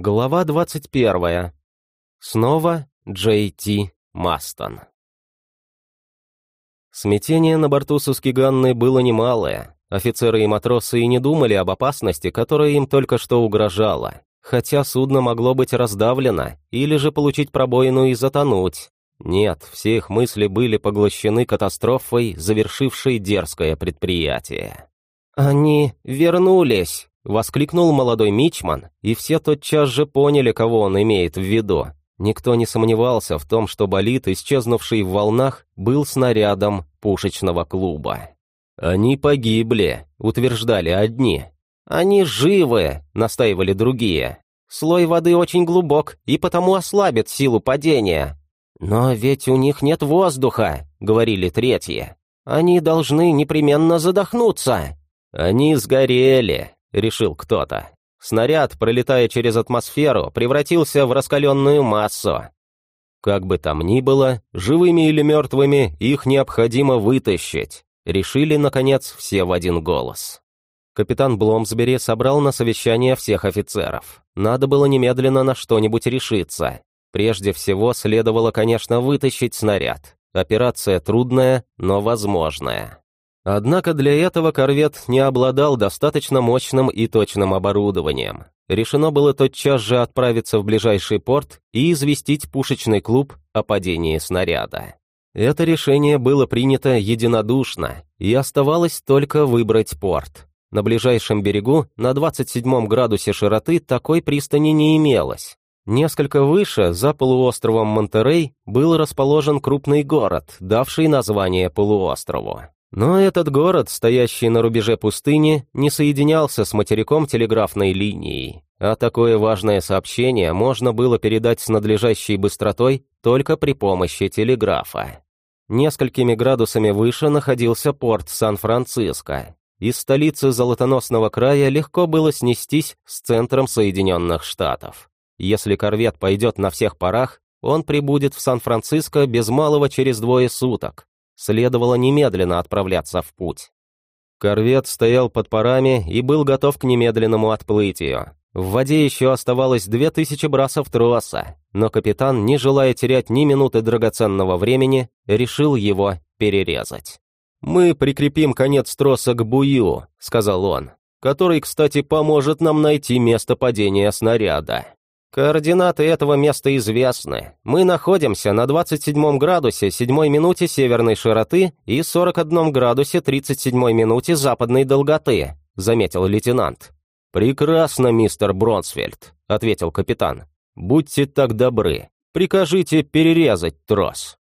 Глава 21. Снова Джей Ти Мастон. Смятение на борту Сускиганны было немалое. Офицеры и матросы и не думали об опасности, которая им только что угрожала, хотя судно могло быть раздавлено или же получить пробоину и затонуть. Нет, все их мысли были поглощены катастрофой, завершившей дерзкое предприятие. «Они вернулись!» Воскликнул молодой мичман, и все тотчас же поняли, кого он имеет в виду. Никто не сомневался в том, что болид, исчезнувший в волнах, был снарядом пушечного клуба. «Они погибли», — утверждали одни. «Они живы», — настаивали другие. «Слой воды очень глубок и потому ослабит силу падения». «Но ведь у них нет воздуха», — говорили третьи. «Они должны непременно задохнуться». «Они сгорели», — решил кто-то. Снаряд, пролетая через атмосферу, превратился в раскаленную массу. Как бы там ни было, живыми или мертвыми, их необходимо вытащить. Решили, наконец, все в один голос. Капитан Бломсбери собрал на совещание всех офицеров. Надо было немедленно на что-нибудь решиться. Прежде всего, следовало, конечно, вытащить снаряд. Операция трудная, но возможная. Однако для этого корвет не обладал достаточно мощным и точным оборудованием. Решено было тотчас же отправиться в ближайший порт и известить пушечный клуб о падении снаряда. Это решение было принято единодушно, и оставалось только выбрать порт. На ближайшем берегу, на 27 градусе широты, такой пристани не имелось. Несколько выше, за полуостровом Монтерей, был расположен крупный город, давший название полуострову. Но этот город, стоящий на рубеже пустыни, не соединялся с материком телеграфной линией, а такое важное сообщение можно было передать с надлежащей быстротой только при помощи телеграфа. Несколькими градусами выше находился порт Сан-Франциско. Из столицы Золотоносного края легко было снестись с центром Соединенных Штатов. Если корвет пойдет на всех парах, он прибудет в Сан-Франциско без малого через двое суток, Следовало немедленно отправляться в путь. Корвет стоял под парами и был готов к немедленному отплытию. В воде еще оставалось две тысячи брасов троса, но капитан, не желая терять ни минуты драгоценного времени, решил его перерезать. «Мы прикрепим конец троса к бую», — сказал он, «который, кстати, поможет нам найти место падения снаряда». Координаты этого места известны. Мы находимся на 27 градусе 7 минуте северной широты и 41 градусе 37 минуте западной долготы, заметил лейтенант. Прекрасно, мистер Бронсфельд, ответил капитан. Будьте так добры, прикажите перерезать трос.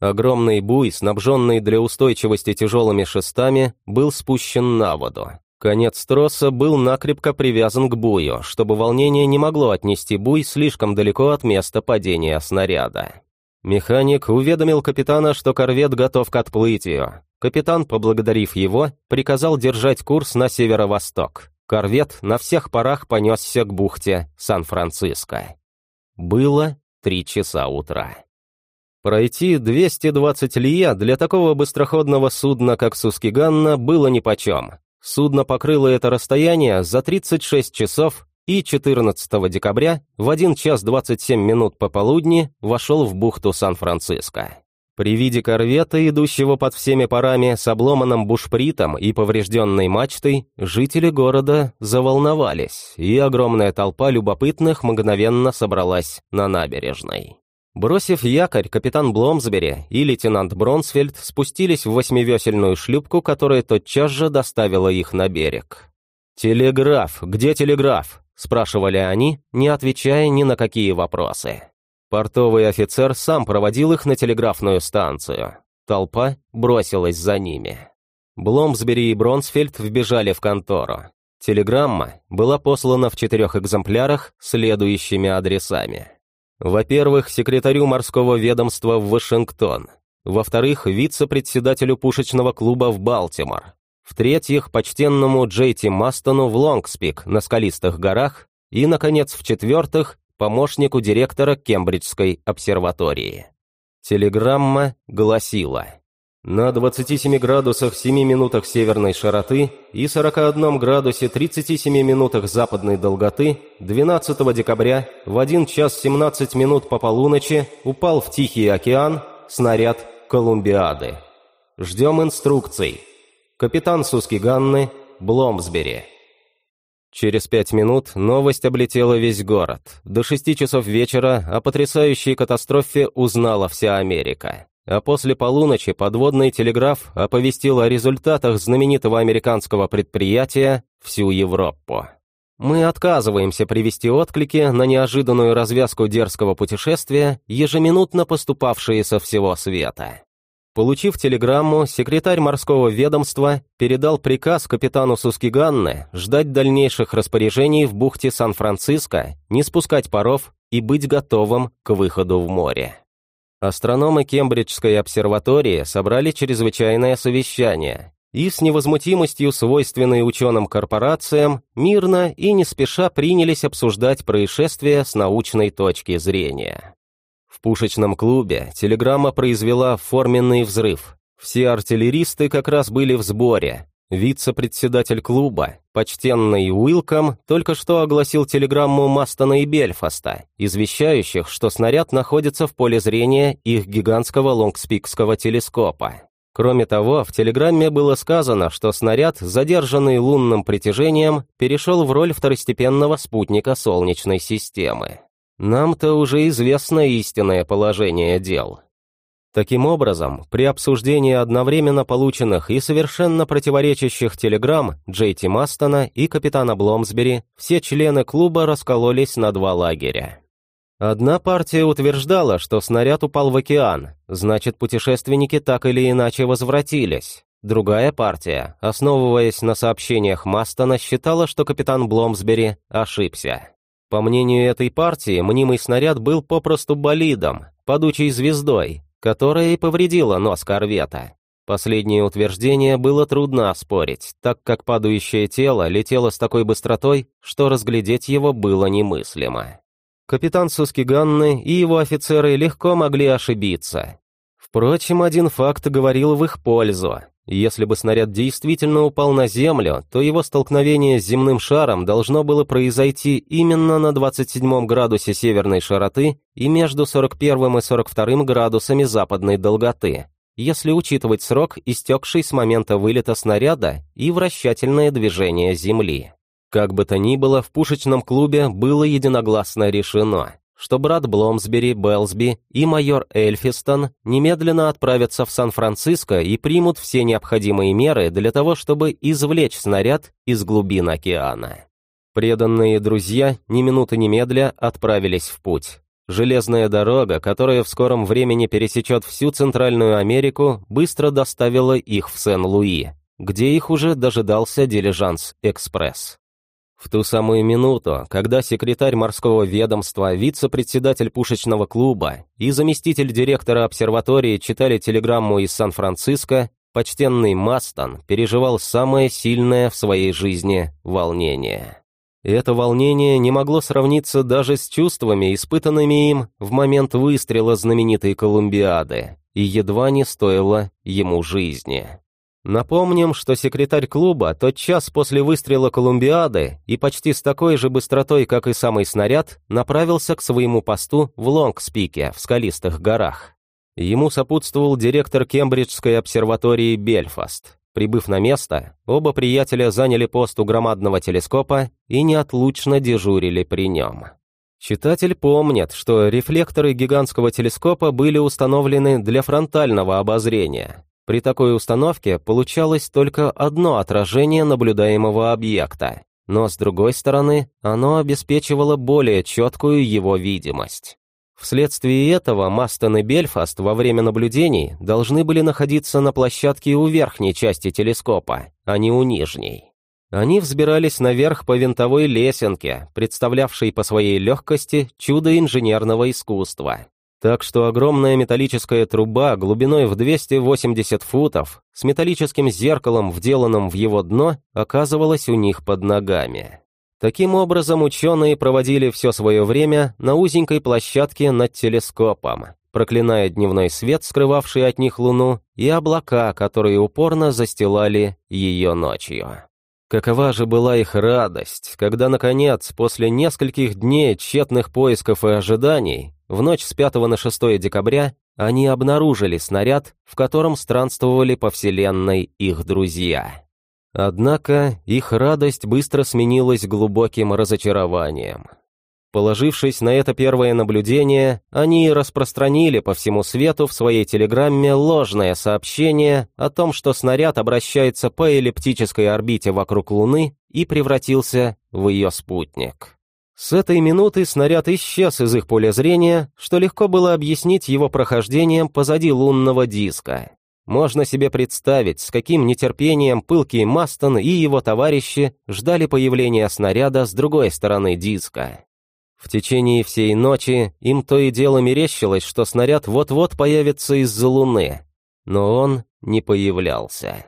Огромный буй, снабженный для устойчивости тяжелыми шестами, был спущен на воду. Конец троса был накрепко привязан к бую, чтобы волнение не могло отнести буй слишком далеко от места падения снаряда. Механик уведомил капитана, что корвет готов к отплытию. Капитан, поблагодарив его, приказал держать курс на северо-восток. Корвет на всех парах понесся к бухте Сан-Франциско. Было три часа утра. Пройти 220 лия для такого быстроходного судна, как Сускиганна, было нипочем. Судно покрыло это расстояние за 36 часов и 14 декабря в 1 час 27 минут пополудни вошел в бухту Сан-Франциско. При виде корвета, идущего под всеми парами с обломанным бушпритом и поврежденной мачтой, жители города заволновались, и огромная толпа любопытных мгновенно собралась на набережной. Бросив якорь, капитан Бломсбери и лейтенант Бронсфельд спустились в восьмивесельную шлюпку, которая тотчас же доставила их на берег. «Телеграф! Где телеграф?» – спрашивали они, не отвечая ни на какие вопросы. Портовый офицер сам проводил их на телеграфную станцию. Толпа бросилась за ними. Бломсбери и Бронсфельд вбежали в контору. Телеграмма была послана в четырех экземплярах следующими адресами. Во-первых, секретарю морского ведомства в Вашингтон. Во-вторых, вице-председателю пушечного клуба в Балтимор. В-третьих, почтенному Джейти Мастону в Лонгспик на скалистых горах. И, наконец, в-четвертых, помощнику директора Кембриджской обсерватории. Телеграмма гласила На 27 градусах 7 минутах северной широты и 41 градусе 37 минутах западной долготы 12 декабря в 1 час 17 минут по полуночи упал в Тихий океан снаряд Колумбиады. Ждем инструкций. Капитан Сускиганны, Бломсбери. Через пять минут новость облетела весь город. До шести часов вечера о потрясающей катастрофе узнала вся Америка а после полуночи подводный телеграф оповестил о результатах знаменитого американского предприятия всю Европу. Мы отказываемся привести отклики на неожиданную развязку дерзкого путешествия, ежеминутно поступавшие со всего света. Получив телеграмму, секретарь морского ведомства передал приказ капитану Сускиганне ждать дальнейших распоряжений в бухте Сан-Франциско, не спускать паров и быть готовым к выходу в море. Астрономы Кембриджской обсерватории собрали чрезвычайное совещание и с невозмутимостью, свойственной ученым корпорациям, мирно и не спеша принялись обсуждать происшествие с научной точки зрения. В пушечном клубе телеграмма произвела форменный взрыв. Все артиллеристы как раз были в сборе, Вице-председатель клуба, почтенный Уилком, только что огласил телеграмму Мастона и Бельфаста, извещающих, что снаряд находится в поле зрения их гигантского лонгспикского телескопа. Кроме того, в телеграмме было сказано, что снаряд, задержанный лунным притяжением, перешел в роль второстепенного спутника Солнечной системы. Нам-то уже известно истинное положение дел. Таким образом, при обсуждении одновременно полученных и совершенно противоречащих телеграмм Джейти Мастона и капитана Бломсбери все члены клуба раскололись на два лагеря. Одна партия утверждала, что снаряд упал в океан, значит, путешественники так или иначе возвратились. Другая партия, основываясь на сообщениях Мастона, считала, что капитан Бломсбери ошибся. По мнению этой партии, мнимый снаряд был попросту болидом, падучей звездой, которая и повредила нос корвета. Последнее утверждение было трудно оспорить, так как падающее тело летело с такой быстротой, что разглядеть его было немыслимо. Капитан Сускиганны и его офицеры легко могли ошибиться. Впрочем, один факт говорил в их пользу. Если бы снаряд действительно упал на Землю, то его столкновение с земным шаром должно было произойти именно на 27 градусе северной широты и между 41 и 42 градусами западной долготы, если учитывать срок, истекший с момента вылета снаряда и вращательное движение Земли. Как бы то ни было, в пушечном клубе было единогласно решено что брат Бломсбери, Белсби и майор Эльфистон немедленно отправятся в Сан-Франциско и примут все необходимые меры для того, чтобы извлечь снаряд из глубин океана. Преданные друзья ни минуты немедля отправились в путь. Железная дорога, которая в скором времени пересечет всю Центральную Америку, быстро доставила их в Сен-Луи, где их уже дожидался дилижанс-экспресс. В ту самую минуту, когда секретарь морского ведомства, вице-председатель пушечного клуба и заместитель директора обсерватории читали телеграмму из Сан-Франциско, почтенный Мастон переживал самое сильное в своей жизни волнение. Это волнение не могло сравниться даже с чувствами, испытанными им в момент выстрела знаменитой Колумбиады, и едва не стоило ему жизни. Напомним, что секретарь клуба тот час после выстрела Колумбиады и почти с такой же быстротой, как и самый снаряд, направился к своему посту в Лонгспике, в скалистых горах. Ему сопутствовал директор Кембриджской обсерватории Бельфаст. Прибыв на место, оба приятеля заняли пост у громадного телескопа и неотлучно дежурили при нем. Читатель помнит, что рефлекторы гигантского телескопа были установлены для фронтального обозрения, при такой установке получалось только одно отражение наблюдаемого объекта, но с другой стороны, оно обеспечивало более четкую его видимость. Вследствие этого Мастон и Бельфаст во время наблюдений должны были находиться на площадке у верхней части телескопа, а не у нижней. Они взбирались наверх по винтовой лесенке, представлявшей по своей легкости чудо инженерного искусства. Так что огромная металлическая труба глубиной в 280 футов с металлическим зеркалом, вделанным в его дно, оказывалась у них под ногами. Таким образом, ученые проводили все свое время на узенькой площадке над телескопом, проклиная дневной свет, скрывавший от них луну, и облака, которые упорно застилали ее ночью. Какова же была их радость, когда, наконец, после нескольких дней тщетных поисков и ожиданий, в ночь с 5 на 6 декабря, они обнаружили снаряд, в котором странствовали по Вселенной их друзья. Однако их радость быстро сменилась глубоким разочарованием. Положившись на это первое наблюдение, они распространили по всему свету в своей телеграмме ложное сообщение о том, что снаряд обращается по эллиптической орбите вокруг Луны и превратился в ее спутник. С этой минуты снаряд исчез из их поля зрения, что легко было объяснить его прохождением позади лунного диска. Можно себе представить, с каким нетерпением пылкий Мастон и его товарищи ждали появления снаряда с другой стороны диска. В течение всей ночи им то и дело мерещилось, что снаряд вот-вот появится из-за луны, но он не появлялся.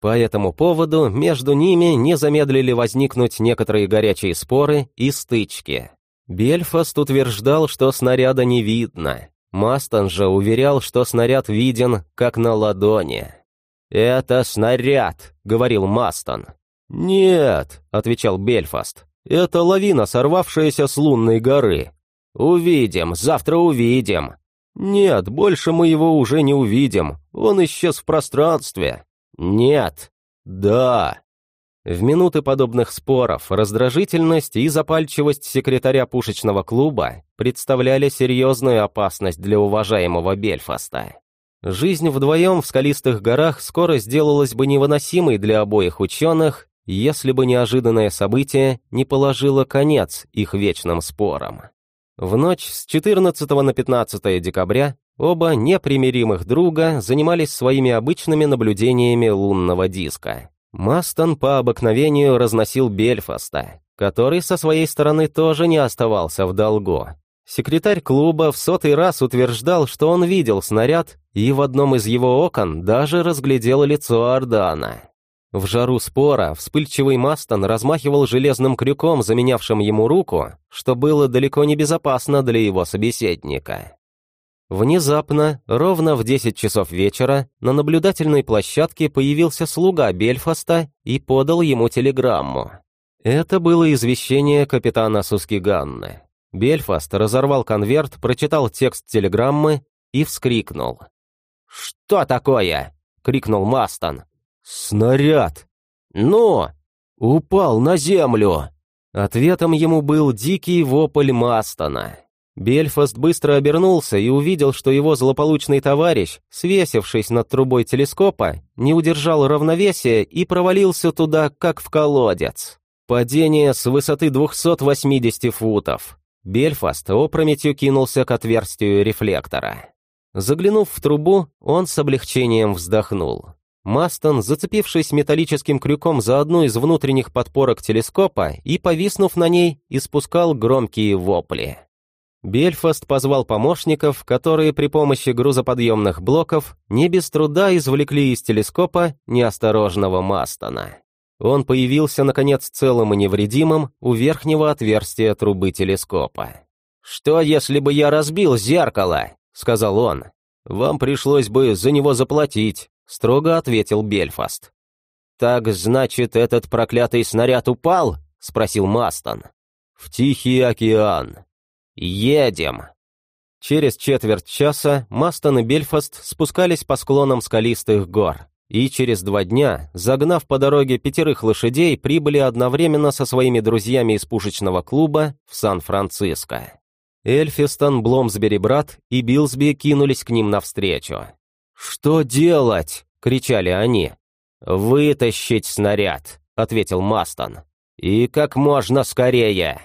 По этому поводу между ними не замедлили возникнуть некоторые горячие споры и стычки. Бельфаст утверждал, что снаряда не видно, Мастон же уверял, что снаряд виден, как на ладони. «Это снаряд», — говорил Мастон. «Нет», — отвечал Бельфаст, — «это лавина, сорвавшаяся с лунной горы. Увидим, завтра увидим». «Нет, больше мы его уже не увидим, он исчез в пространстве». «Нет». «Да». В минуты подобных споров раздражительность и запальчивость секретаря пушечного клуба представляли серьезную опасность для уважаемого Бельфаста. Жизнь вдвоем в скалистых горах скоро сделалась бы невыносимой для обоих ученых, если бы неожиданное событие не положило конец их вечным спорам. В ночь с 14 на 15 декабря оба непримиримых друга занимались своими обычными наблюдениями лунного диска. Мастон по обыкновению разносил Бельфаста, который со своей стороны тоже не оставался в долгу. Секретарь клуба в сотый раз утверждал, что он видел снаряд, и в одном из его окон даже разглядел лицо Ордана. В жару спора вспыльчивый Мастон размахивал железным крюком, заменявшим ему руку, что было далеко не безопасно для его собеседника. Внезапно, ровно в 10 часов вечера, на наблюдательной площадке появился слуга Бельфаста и подал ему телеграмму. Это было извещение капитана Сускиганны. Бельфаст разорвал конверт, прочитал текст телеграммы и вскрикнул. «Что такое?» — крикнул Мастон. «Снаряд!» «Ну!» «Упал на землю!» Ответом ему был дикий вопль Мастона. Бельфаст быстро обернулся и увидел, что его злополучный товарищ, свесившись над трубой телескопа, не удержал равновесия и провалился туда, как в колодец. Падение с высоты 280 футов. Бельфаст опрометью кинулся к отверстию рефлектора. Заглянув в трубу, он с облегчением вздохнул. Мастон, зацепившись металлическим крюком за одну из внутренних подпорок телескопа и повиснув на ней, испускал громкие вопли. Бельфаст позвал помощников, которые при помощи грузоподъемных блоков не без труда извлекли из телескопа неосторожного Мастона. Он появился, наконец, целым и невредимым у верхнего отверстия трубы телескопа. «Что, если бы я разбил зеркало?» — сказал он. «Вам пришлось бы за него заплатить», — строго ответил Бельфаст. «Так, значит, этот проклятый снаряд упал?» — спросил Мастон. «В Тихий океан», «Едем!» Через четверть часа Мастон и Бельфаст спускались по склонам скалистых гор, и через два дня, загнав по дороге пятерых лошадей, прибыли одновременно со своими друзьями из пушечного клуба в Сан-Франциско. Эльфистон, Бломсбери брат и Билсби кинулись к ним навстречу. «Что делать?» — кричали они. «Вытащить снаряд», — ответил Мастон. «И как можно скорее».